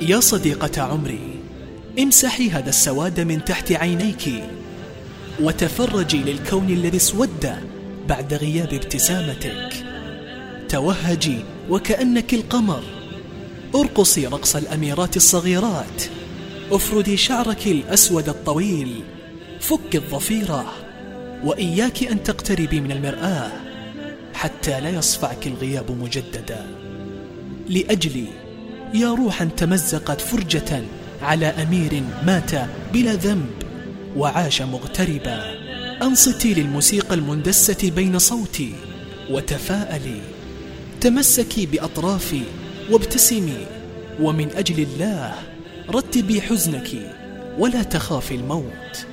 يا صديقة عمري امسحي هذا السواد من تحت عينيك وتفرجي للكون الذي اسود بعد غياب ابتسامتك. توهجي وكأنك القمر. ارقصي رقص الأميرات الصغيرات. افردي شعرك الأسود الطويل. فك الضفيرة وإياك أن تقتربي من المرآة حتى لا يصفعك الغياب مجددا. لأجلي يا روحا تمزقت فرجة على أمير مات بلا ذنب وعاش مغتربا. أنصتي للموسيقى المندسة بين صوتي وتفاءلي. تمسكي بأطرافي وابتسمي ومن أجل الله رتبي حزنك ولا تخافي الموت.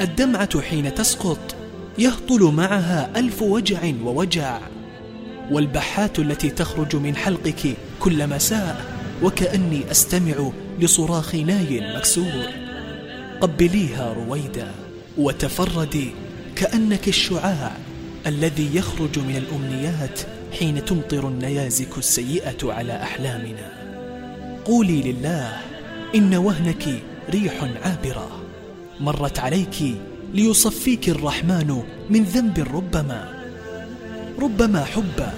الدمعة حين تسقط يهطل معها ألف وجع ووجع والبحات التي تخرج من حلقك كل مساء وكأني أستمع لصراخ ناي مكسور. قبليها رويدا وتفردي كأنك الشعاع الذي يخرج من الأمنيات حين تمطر النيازك السيئة على أحلامنا. قولي لله إن وهنك ريح عابرة. مرت عليك ليصفيك الرحمن من ذنب ربما. ربما حبا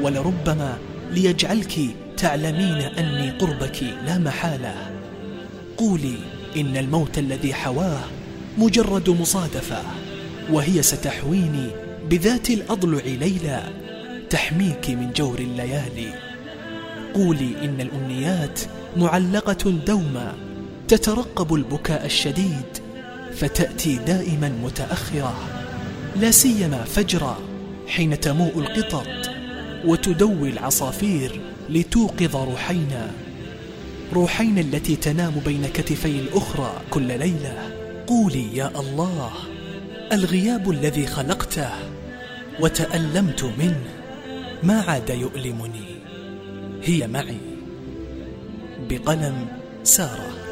ولربما ليجعلك تعلمين أني قربك لا محالة. قولي إن الموت الذي حواه مجرد مصادفة وهي ستحويني بذات الأضلع ليلى تحميك من جور الليالي. قولي إن الأمنيات معلقة دوما تترقب البكاء الشديد فتأتي دائما متأخرة. لا سيما فجرا حين تموء القطط. وتدوي العصافير لتوقظ روحينا. روحينا التي تنام بين كتفي الأخرى كل ليلة. قولي يا الله الغياب الذي خلقته وتألمت منه ما عاد يؤلمني. هي معي. بقلم سارة.